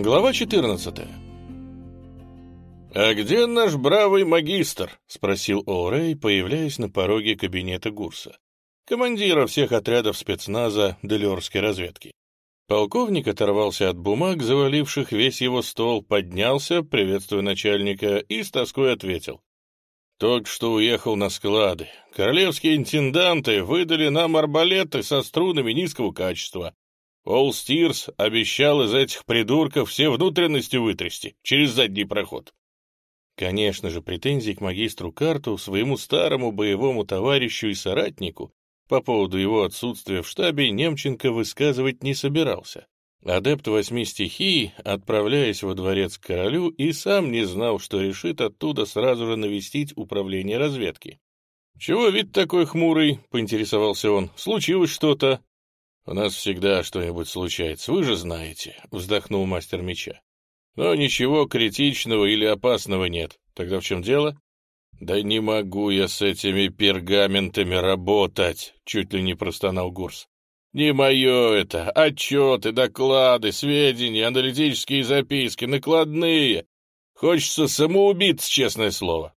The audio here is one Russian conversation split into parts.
Глава 14 «А где наш бравый магистр?» — спросил О'Рей, появляясь на пороге кабинета Гурса, командира всех отрядов спецназа Делерской разведки. Полковник оторвался от бумаг, заваливших весь его стол, поднялся, приветствуя начальника, и с тоской ответил. «Только что уехал на склады. Королевские интенданты выдали нам арбалеты со струнами низкого качества. Пол Стирс обещал из этих придурков все внутренности вытрясти через задний проход. Конечно же, претензий к магистру Карту, своему старому боевому товарищу и соратнику, по поводу его отсутствия в штабе Немченко высказывать не собирался. Адепт восьми стихий, отправляясь во дворец к королю, и сам не знал, что решит оттуда сразу же навестить управление разведки. «Чего вид такой хмурый?» — поинтересовался он. «Случилось что-то?» «У нас всегда что-нибудь случается, вы же знаете», — вздохнул мастер меча. Но ничего критичного или опасного нет. Тогда в чем дело? Да не могу я с этими пергаментами работать, чуть ли не простонал Гурс. Не мое это. Отчеты, доклады, сведения, аналитические записки, накладные. Хочется самоубиться, честное слово.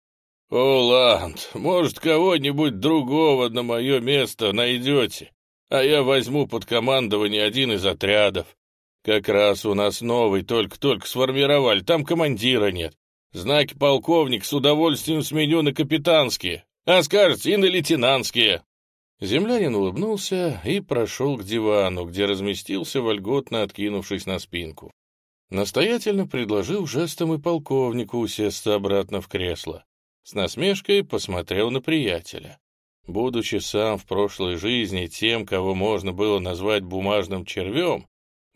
О, Ланд, может, кого-нибудь другого на мое место найдете, а я возьму под командование один из отрядов. Как раз у нас новый, только-только сформировали, там командира нет. Знаки полковник с удовольствием сменю на капитанские, а скажете и на лейтенантские. Землянин улыбнулся и прошел к дивану, где разместился, вольготно откинувшись на спинку. Настоятельно предложил жестом и полковнику усесться обратно в кресло. С насмешкой посмотрел на приятеля. Будучи сам в прошлой жизни тем, кого можно было назвать бумажным червем,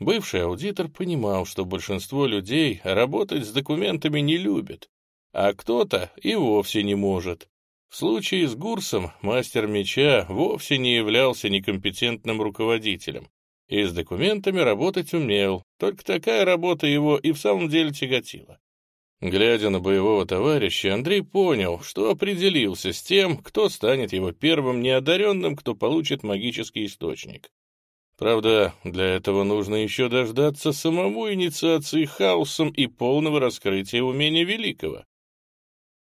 Бывший аудитор понимал, что большинство людей работать с документами не любит, а кто-то и вовсе не может. В случае с Гурсом мастер меча вовсе не являлся некомпетентным руководителем и с документами работать умел, только такая работа его и в самом деле тяготила. Глядя на боевого товарища, Андрей понял, что определился с тем, кто станет его первым неодаренным, кто получит магический источник. Правда, для этого нужно еще дождаться самому инициации хаосом и полного раскрытия умения великого.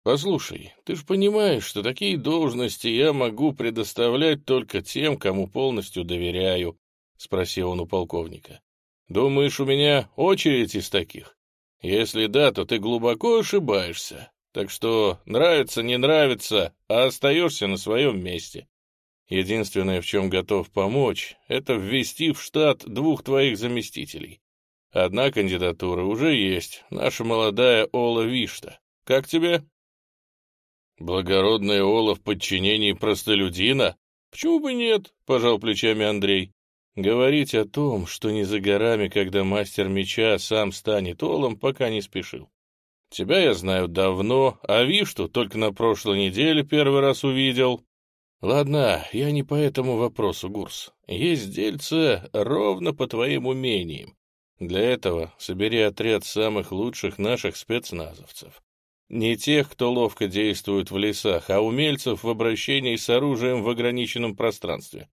Послушай, ты ж понимаешь, что такие должности я могу предоставлять только тем, кому полностью доверяю, — спросил он у полковника. Думаешь, у меня очередь из таких? Если да, то ты глубоко ошибаешься. Так что нравится, не нравится, а остаешься на своем месте. Единственное, в чем готов помочь, это ввести в штат двух твоих заместителей. Одна кандидатура уже есть, наша молодая Ола Вишта. Как тебе? Благородная Ола в подчинении простолюдина? Почему бы нет, пожал плечами Андрей. Говорить о том, что не за горами, когда мастер меча сам станет Олом, пока не спешил. Тебя я знаю давно, а Вишту только на прошлой неделе первый раз увидел. Ладно, я не по этому вопросу, Гурс. Есть дельце ровно по твоим умениям. Для этого собери отряд самых лучших наших спецназовцев. Не тех, кто ловко действует в лесах, а умельцев в обращении с оружием в ограниченном пространстве.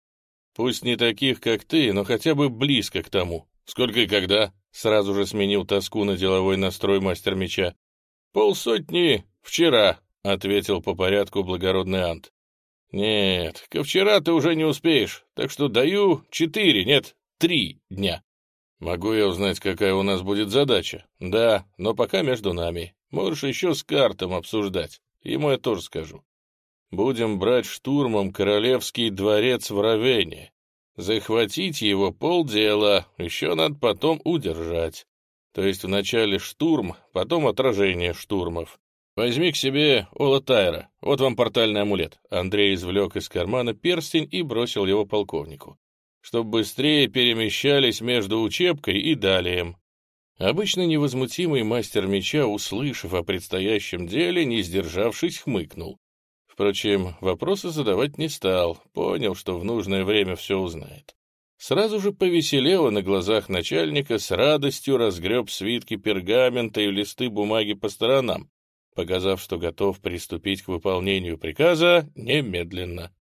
Пусть не таких, как ты, но хотя бы близко к тому. Сколько и когда? Сразу же сменил тоску на деловой настрой мастер меча. Полсотни вчера, — ответил по порядку благородный Ант. «Нет, ко вчера ты уже не успеешь, так что даю четыре, нет, три дня». «Могу я узнать, какая у нас будет задача?» «Да, но пока между нами. Можешь еще с картом обсуждать. Ему я тоже скажу. Будем брать штурмом королевский дворец в Равене. Захватить его полдела, еще надо потом удержать. То есть вначале штурм, потом отражение штурмов. «Возьми к себе Ола Тайра. Вот вам портальный амулет». Андрей извлек из кармана перстень и бросил его полковнику. «Чтобы быстрее перемещались между учебкой и далее». Обычно невозмутимый мастер меча, услышав о предстоящем деле, не сдержавшись, хмыкнул. Впрочем, вопросы задавать не стал, понял, что в нужное время все узнает. Сразу же повеселело на глазах начальника, с радостью разгреб свитки пергамента и листы бумаги по сторонам, показав, что готов приступить к выполнению приказа немедленно.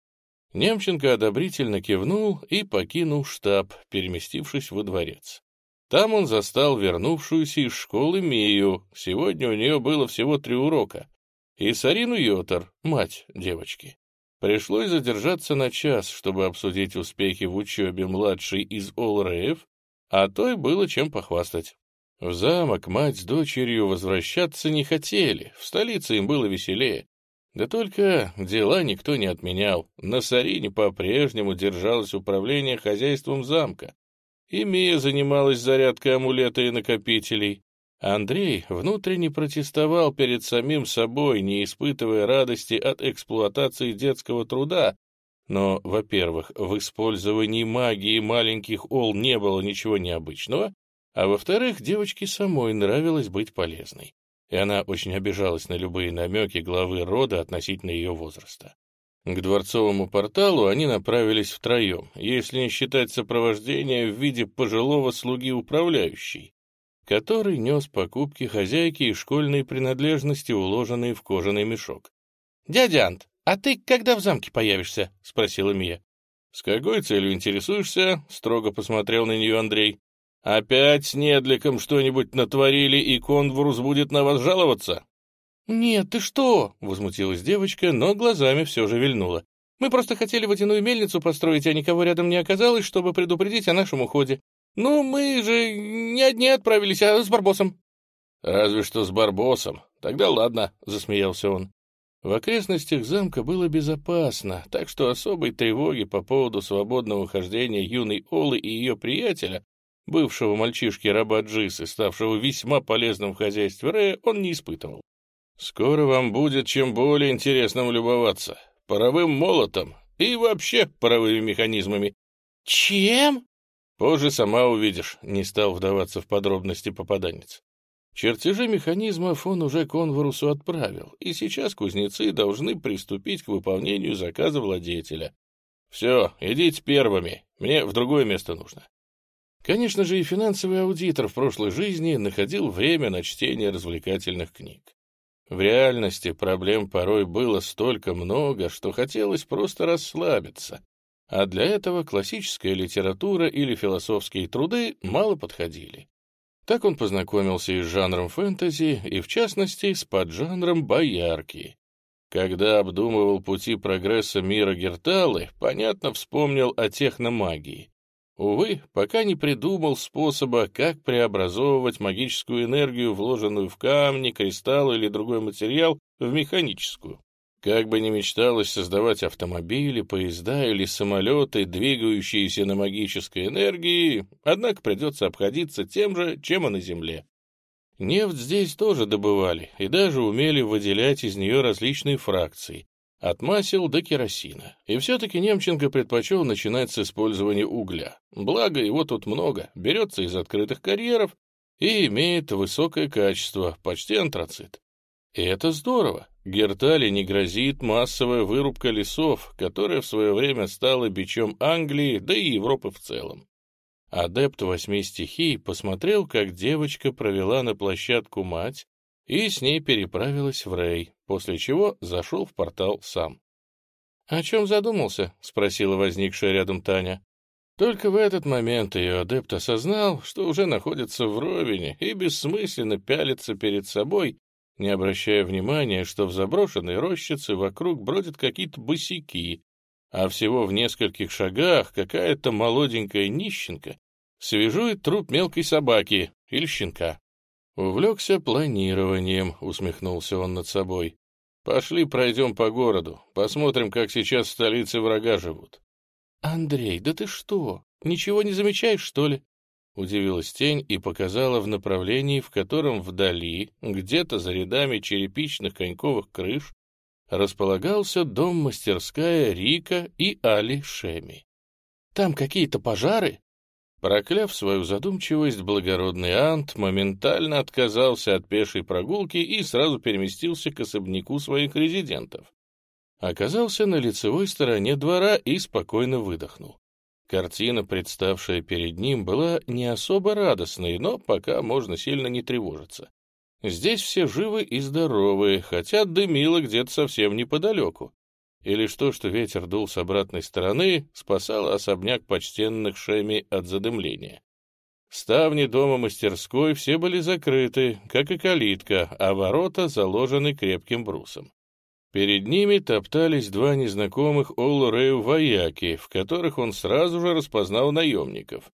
Немченко одобрительно кивнул и покинул штаб, переместившись во дворец. Там он застал вернувшуюся из школы Мию, сегодня у нее было всего три урока, и Сарину Йотар, мать девочки. Пришлось задержаться на час, чтобы обсудить успехи в учебе младшей из Олреев, а той было чем похвастать. В замок мать с дочерью возвращаться не хотели, в столице им было веселее. Да только дела никто не отменял. На Сарине по-прежнему держалось управление хозяйством замка. И Мия занималась зарядкой амулета и накопителей. Андрей внутренне протестовал перед самим собой, не испытывая радости от эксплуатации детского труда, но, во-первых, в использовании магии маленьких ол не было ничего необычного, а во-вторых, девочке самой нравилось быть полезной, и она очень обижалась на любые намеки главы рода относительно ее возраста. К дворцовому порталу они направились втроем, если не считать сопровождения в виде пожилого слуги управляющей, который нес покупки хозяйки и школьные принадлежности, уложенные в кожаный мешок. «Дядя Ант, а ты когда в замке появишься?» — спросила Мия. «С какой целью интересуешься?» — строго посмотрел на нее Андрей. «Опять с недликом что-нибудь натворили, и конвурус будет на вас жаловаться?» «Нет, ты что?» — возмутилась девочка, но глазами все же вильнула. «Мы просто хотели водяную мельницу построить, а никого рядом не оказалось, чтобы предупредить о нашем уходе. «Ну, мы же не одни отправились, а с Барбосом». «Разве что с Барбосом. Тогда ладно», — засмеялся он. В окрестностях замка было безопасно, так что особой тревоги по поводу свободного хождения юной Олы и ее приятеля, бывшего мальчишки раба Джисы, ставшего весьма полезным в хозяйстве Рея, он не испытывал. «Скоро вам будет чем более интересным любоваться. Паровым молотом и вообще паровыми механизмами». «Чем?» Позже сама увидишь, не стал вдаваться в подробности попаданец. Чертежи механизмов он уже конворусу отправил, и сейчас кузнецы должны приступить к выполнению заказа владетеля. Все, идите первыми, мне в другое место нужно. Конечно же, и финансовый аудитор в прошлой жизни находил время на чтение развлекательных книг. В реальности проблем порой было столько много, что хотелось просто расслабиться, а для этого классическая литература или философские труды мало подходили. Так он познакомился и с жанром фэнтези, и в частности с поджанром боярки. Когда обдумывал пути прогресса мира Герталы, понятно вспомнил о техномагии. Увы, пока не придумал способа, как преобразовывать магическую энергию, вложенную в камни, кристаллы или другой материал, в механическую. Как бы ни мечталось создавать автомобили, поезда или самолеты, двигающиеся на магической энергии, однако придется обходиться тем же, чем и на Земле. Нефть здесь тоже добывали и даже умели выделять из нее различные фракции, от масел до керосина. И все-таки Немченко предпочел начинать с использования угля. Благо его тут много, берется из открытых карьеров и имеет высокое качество, почти антрацит. Это здорово. Гертали не грозит массовая вырубка лесов, которая в свое время стала бичом Англии, да и Европы в целом. Адепт восьми стихий посмотрел, как девочка провела на площадку мать и с ней переправилась в Рей, после чего зашел в портал сам. «О чем задумался?» — спросила возникшая рядом Таня. Только в этот момент ее адепт осознал, что уже находится в ровине и бессмысленно пялится перед собой, не обращая внимания, что в заброшенной рощице вокруг бродят какие-то босики, а всего в нескольких шагах какая-то молоденькая нищенка свежует труп мелкой собаки или щенка. «Увлекся планированием», — усмехнулся он над собой. «Пошли пройдем по городу, посмотрим, как сейчас в столице врага живут». «Андрей, да ты что, ничего не замечаешь, что ли?» Удивилась тень и показала в направлении, в котором вдали, где-то за рядами черепичных коньковых крыш, располагался дом-мастерская Рика и Али Шеми. «Там какие-то пожары?» Прокляв свою задумчивость, благородный Ант моментально отказался от пешей прогулки и сразу переместился к особняку своих резидентов. Оказался на лицевой стороне двора и спокойно выдохнул. Картина, представшая перед ним, была не особо радостной, но пока можно сильно не тревожиться. Здесь все живы и здоровы, хотя дымило где-то совсем неподалеку. И лишь то, что ветер дул с обратной стороны, спасало особняк почтенных Шеми от задымления. Ставни дома-мастерской все были закрыты, как и калитка, а ворота заложены крепким брусом. Перед ними топтались два незнакомых Оллу Рэю вояки, в которых он сразу же распознал наемников.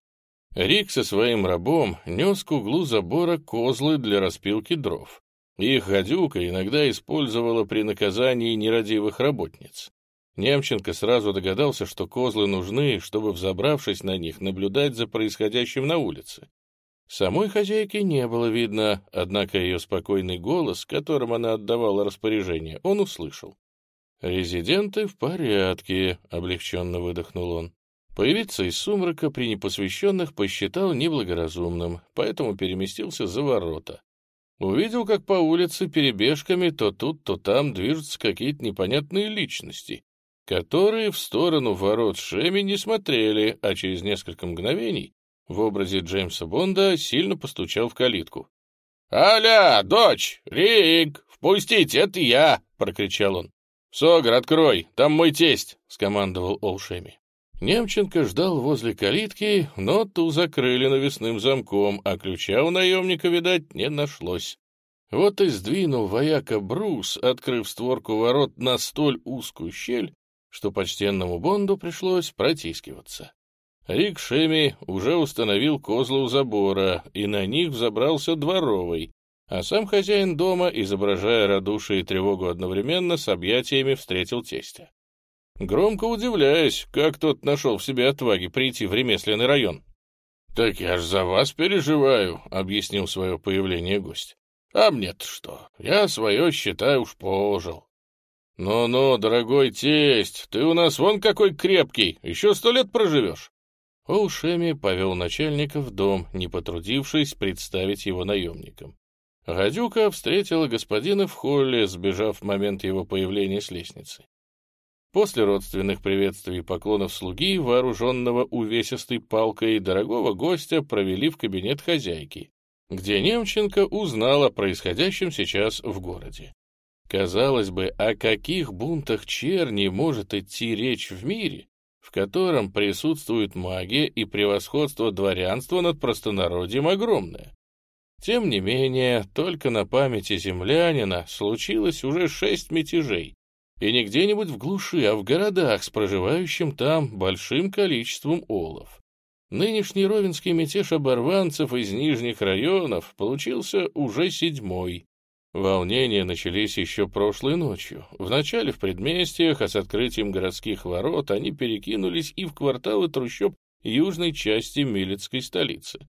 Рик со своим рабом нес к углу забора козлы для распилки дров. Их гадюка иногда использовала при наказании нерадивых работниц. Немченко сразу догадался, что козлы нужны, чтобы, взобравшись на них, наблюдать за происходящим на улице. Самой хозяйки не было видно, однако ее спокойный голос, которым она отдавала распоряжение, он услышал. «Резиденты в порядке», — облегченно выдохнул он. Появиться из сумрака при непосвященных посчитал неблагоразумным, поэтому переместился за ворота. Увидел, как по улице перебежками то тут, то там движутся какие-то непонятные личности, которые в сторону ворот Шеми не смотрели, а через несколько мгновений в образе Джеймса Бонда сильно постучал в калитку. «Аля, дочь! Рик! Впустите, это я!» — прокричал он. «Согр, открой, там мой тесть!» — скомандовал Олшеми. Немченко ждал возле калитки, но ту закрыли навесным замком, а ключа у наемника, видать, не нашлось. Вот и сдвинул вояка брус, открыв створку ворот на столь узкую щель, что почтенному Бонду пришлось протискиваться. Рик Шеми уже установил козлы у забора, и на них взобрался дворовый, а сам хозяин дома, изображая радушие и тревогу одновременно, с объятиями встретил тестя. Громко удивляясь, как тот нашел в себе отваги прийти в ремесленный район. «Так я ж за вас переживаю», — объяснил свое появление гость. «А мне-то что? Я свое, считаю, уж пожил. «Ну-ну, дорогой тесть, ты у нас вон какой крепкий, еще сто лет проживешь!» Олшеми повел начальника в дом, не потрудившись представить его наемникам. Гадюка встретила господина в холле, сбежав в момент его появления с лестницы. После родственных приветствий и поклонов слуги, вооруженного увесистой палкой, дорогого гостя провели в кабинет хозяйки, где Немченко узнал о происходящем сейчас в городе. Казалось бы, о каких бунтах черни может идти речь в мире, в котором присутствует магия и превосходство дворянства над простонародьем огромное? Тем не менее, только на памяти землянина случилось уже шесть мятежей, и не где-нибудь в глуши, а в городах с проживающим там большим количеством олов. Нынешний ровенский мятеж оборванцев из нижних районов получился уже седьмой, Волнения начались еще прошлой ночью. Вначале в предместьях, а с открытием городских ворот они перекинулись и в кварталы трущоб южной части Милецкой столицы.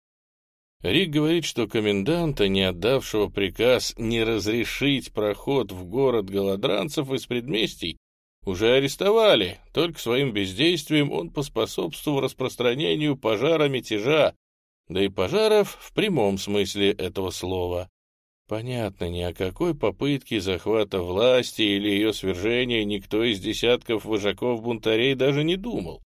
Рик говорит, что коменданта, не отдавшего приказ не разрешить проход в город голодранцев из предместий, уже арестовали, только своим бездействием он поспособствовал распространению пожара мятежа, да и пожаров в прямом смысле этого слова. Понятно, ни о какой попытке захвата власти или ее свержения никто из десятков вожаков-бунтарей даже не думал.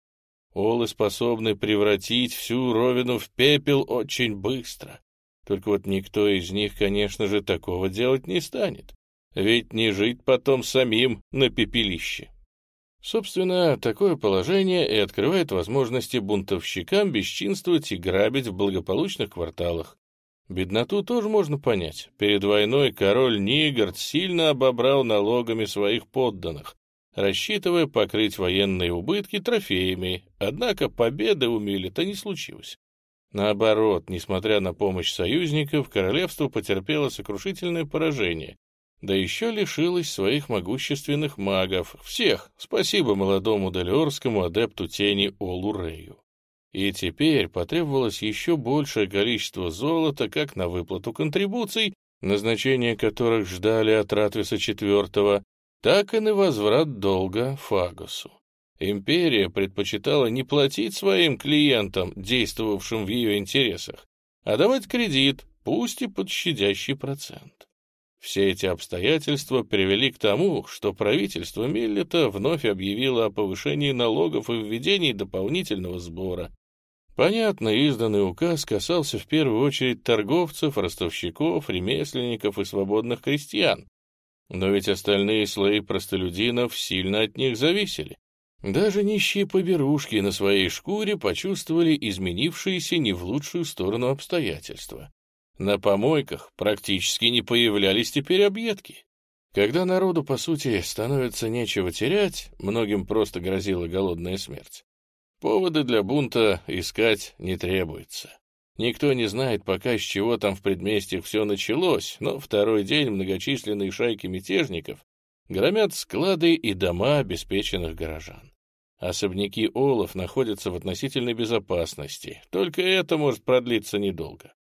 Олы способны превратить всю Ровину в пепел очень быстро. Только вот никто из них, конечно же, такого делать не станет. Ведь не жить потом самим на пепелище. Собственно, такое положение и открывает возможности бунтовщикам бесчинствовать и грабить в благополучных кварталах. Бедноту тоже можно понять. Перед войной король Нигард сильно обобрал налогами своих подданных, рассчитывая покрыть военные убытки трофеями, однако победы у Милета не случилось. Наоборот, несмотря на помощь союзников, королевство потерпело сокрушительное поражение, да еще лишилось своих могущественных магов, всех, спасибо молодому далиорскому адепту тени Олу Рею. И теперь потребовалось еще большее количество золота как на выплату контрибуций, назначение которых ждали от Ратвиса IV, так и на возврат долга Фагусу. Империя предпочитала не платить своим клиентам, действовавшим в ее интересах, а давать кредит, пусть и под щадящий процент. Все эти обстоятельства привели к тому, что правительство Миллета вновь объявило о повышении налогов и введении дополнительного сбора, Понятно, изданный указ касался в первую очередь торговцев, ростовщиков, ремесленников и свободных крестьян. Но ведь остальные слои простолюдинов сильно от них зависели. Даже нищие поберушки на своей шкуре почувствовали изменившиеся не в лучшую сторону обстоятельства. На помойках практически не появлялись теперь объедки. Когда народу, по сути, становится нечего терять, многим просто грозила голодная смерть. Поводы для бунта искать не требуется. Никто не знает пока, с чего там в предместьях все началось, но второй день многочисленные шайки мятежников громят склады и дома обеспеченных горожан. Особняки Олов находятся в относительной безопасности, только это может продлиться недолго.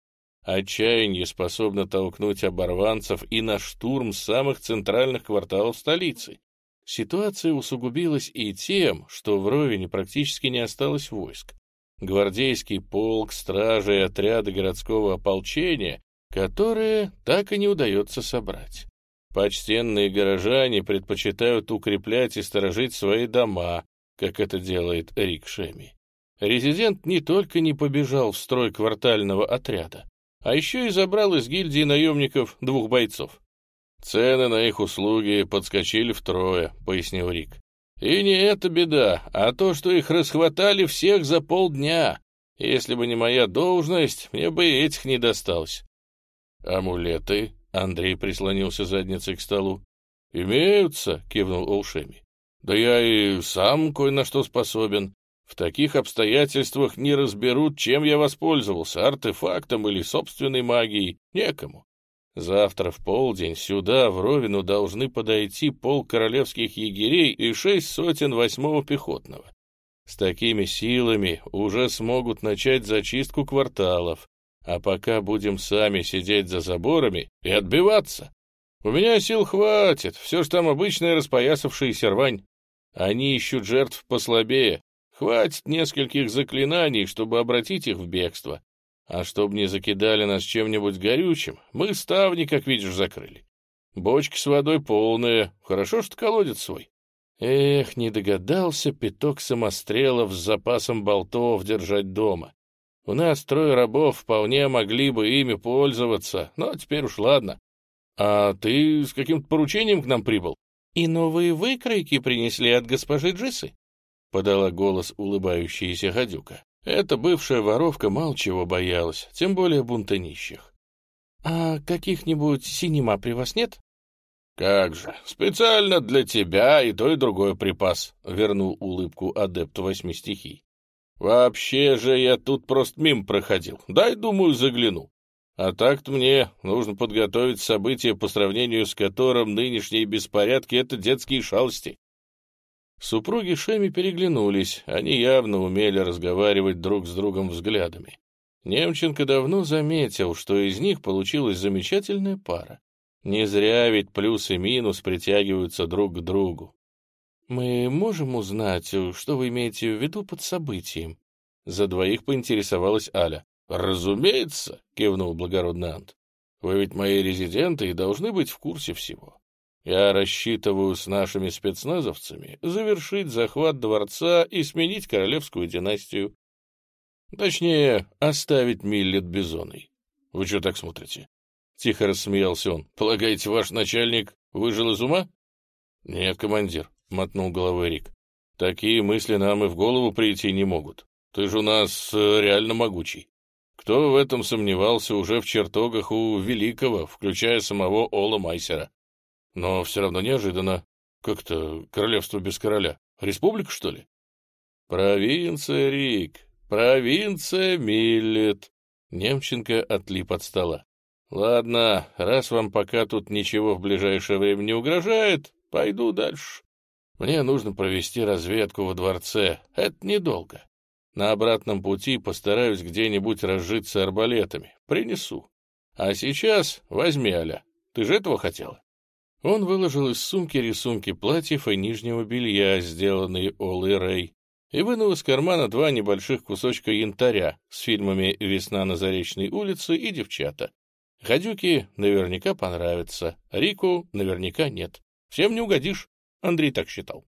Отчаяние способно толкнуть оборванцев и на штурм самых центральных кварталов столицы. Ситуация усугубилась и тем, что в Ровине практически не осталось войск. Гвардейский полк, стражи и отряды городского ополчения, которые так и не удается собрать. Почтенные горожане предпочитают укреплять и сторожить свои дома, как это делает Рик Шеми. Резидент не только не побежал в строй квартального отряда, а еще и забрал из гильдии наемников двух бойцов. «Цены на их услуги подскочили втрое», — пояснил Рик. «И не это беда, а то, что их расхватали всех за полдня. Если бы не моя должность, мне бы этих не досталось». «Амулеты?» — Андрей прислонился задницей к столу. «Имеются», — кивнул Олшеми. Да я и сам кое на что способен. В таких обстоятельствах не разберут, чем я воспользовался, артефактом или собственной магией, некому. Завтра в полдень сюда, в Ровину, должны подойти пол королевских егерей и шесть сотен восьмого пехотного. С такими силами уже смогут начать зачистку кварталов, а пока будем сами сидеть за заборами и отбиваться. У меня сил хватит, все ж там обычная распоясавшаяся рвань. Они ищут жертв послабее. Хватит нескольких заклинаний, чтобы обратить их в бегство. А чтобы не закидали нас чем-нибудь горючим, мы ставни, как видишь, закрыли. Бочки с водой полные, хорошо, что колодец свой. Эх, не догадался пяток самострелов с запасом болтов держать дома. У нас трое рабов вполне могли бы ими пользоваться, но теперь уж ладно. А ты с каким-то поручением к нам прибыл? «И новые выкройки принесли от госпожи Джисы?» — подала голос улыбающаяся гадюка. Эта бывшая воровка мало чего боялась, тем более бунта нищих. «А каких-нибудь синема при вас нет?» «Как же, специально для тебя и то, и другой припас», — вернул улыбку адепт восьми стихий. «Вообще же я тут просто мимо проходил. Дай, думаю, загляну. А так-то мне нужно подготовить события, по сравнению с которым нынешние беспорядки — это детские шалости. Супруги Шеми переглянулись, они явно умели разговаривать друг с другом взглядами. Немченко давно заметил, что из них получилась замечательная пара. Не зря ведь плюс и минус притягиваются друг к другу. «Мы можем узнать, что вы имеете в виду под событием?» За двоих поинтересовалась Аля. «Разумеется», — кивнул благородный Ант. «Вы ведь мои резиденты и должны быть в курсе всего. Я рассчитываю с нашими спецназовцами завершить захват дворца и сменить королевскую династию. Точнее, оставить Миллет Бизоной. Вы что так смотрите?» Тихо рассмеялся он. «Полагаете, ваш начальник выжил из ума?» «Нет, командир», — мотнул головой Рик. «Такие мысли нам и в голову прийти не могут. Ты же у нас э, реально могучий. Кто в этом сомневался уже в чертогах у Великого, включая самого Ола Майсера? Но все равно неожиданно. Как-то королевство без короля. Республика, что ли? Провинция, Рик. Провинция Миллет. Немченко отлип от стола. Ладно, раз вам пока тут ничего в ближайшее время не угрожает, пойду дальше. Мне нужно провести разведку во дворце. Это недолго. На обратном пути постараюсь где-нибудь разжиться арбалетами. Принесу. А сейчас возьми, Аля. Ты же этого хотела?» Он выложил из сумки рисунки платьев и нижнего белья, сделанные Олой Рэй, и вынул из кармана два небольших кусочка янтаря с фильмами «Весна на Заречной улице» и «Девчата». Гадюке наверняка понравится, Рику наверняка нет. Всем не угодишь, Андрей так считал.